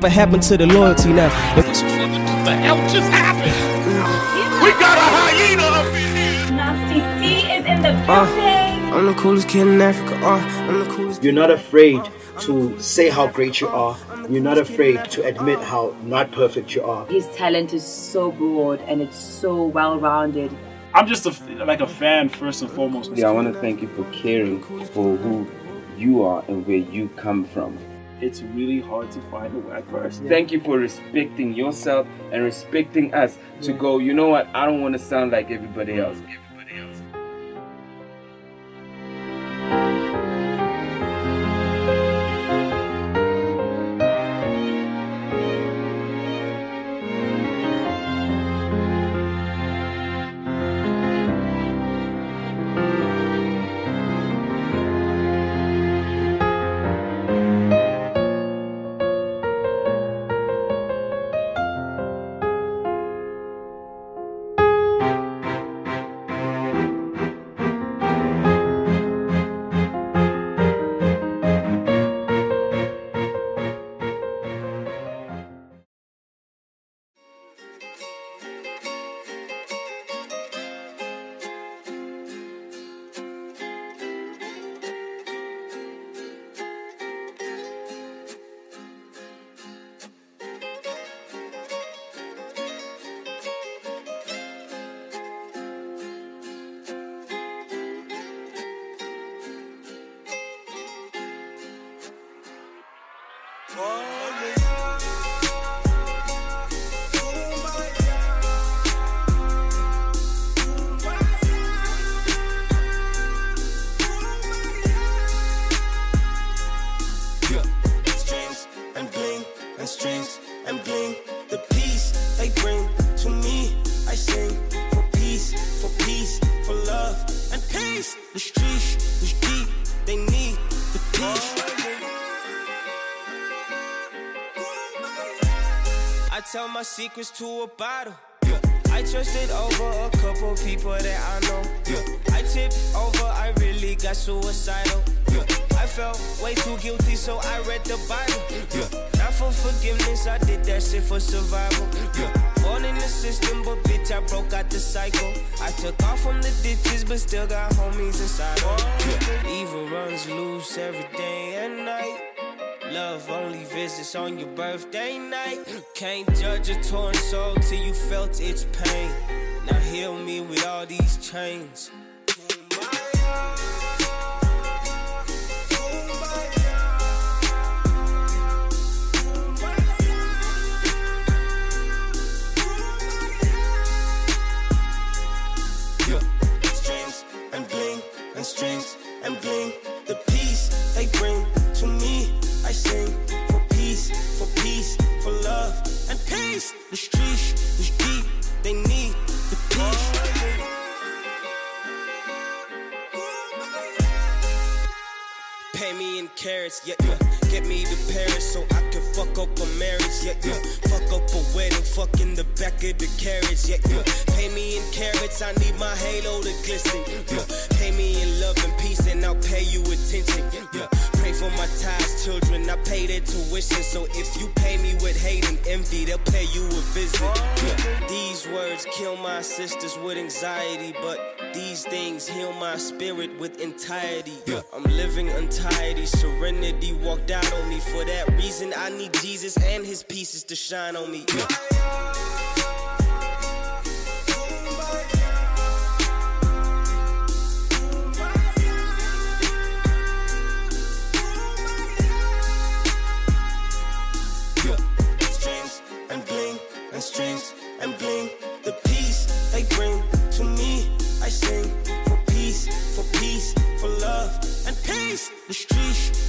What happened to the loyalty now? What the hell just happened? We got a hyena up in here. Nasty C is in the building. I'm the coolest kid in Africa. Uh, I'm the coolest. You're not afraid to say how great you are. You're not afraid to admit how not perfect you are. His talent is so broad and it's so well rounded. I'm just a, like a fan first and foremost. Yeah, I want to thank you for caring for who you are and where you come from. It's really hard to find a whack verse. Thank you for respecting yourself and respecting us to go, you know what, I don't want to sound like. Everybody else. Yeah. Strings and bling and strings and bling. The peace they bring to me. I sing for peace, for peace, for love and peace. The streets, the deep, they need the peace. I tell my secrets to a bottle. I trusted over a couple people that I know. Yeah. I tipped over, I really got suicidal. Yeah. I felt way too guilty, so I read the Bible. Yeah. Not for forgiveness, I did that shit for survival. Yeah. Born in the system, but bitch, I broke out the cycle. I took off from the ditches, but still got homies inside. Yeah. Evil runs loose every day and night. Love only visits on your birthday night. Can't judge a torn soul till you felt its pain. Now heal me with all these chains. Peace. The streets, the deep, they need the peace. Pay me in carats, yeah, yeah. Get me to Paris so I can fuck up a marriage, yeah, yeah. Fuck up a wedding, fuck in the back of the carriage, yeah, yeah. Pay me in carats, I need my halo to glisten, yeah. Pay me in love and peace, and I'll pay you attention, yeah. Pray for my ties, children, I pay their tuition. So if you pay me with hate and envy, they'll pay you a visit. Yeah. These words kill my sisters with anxiety, but these things heal my spirit with entirety. Yeah. I'm living untidy, serenity walked out on me. For that reason, I need Jesus and his pieces to shine on me. Yeah. the streets.